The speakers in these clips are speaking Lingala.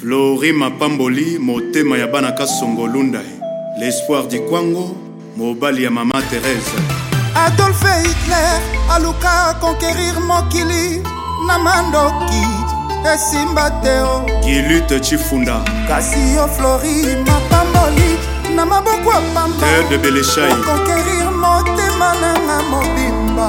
Flori Mapamboli, motema ya bana Kasongo Lundae, l'espoir du Kwango, mobali ya mama Therese. Adolf Hitler aluka conquérir mokili na mandoki esimba te o. Oh. Gilute Chifunda. Kasi yo Flori Mapamboli na maboko ya pamba. Terre de Beleshai. Conquérir motema na nga mobimba.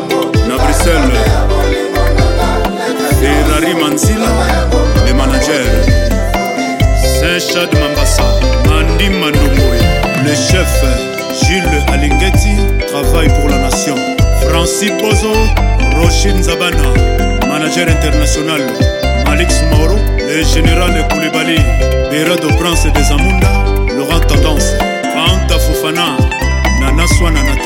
na bruxelles ferrari manzila le manager sechad mambasa mandi mandongoe le chef jules alingeti travail pour la nation francis pozo rocher nzabana manager international malix mauro le général koulibaly berado prince des amunda laurent tendance anta fofana nanaswana na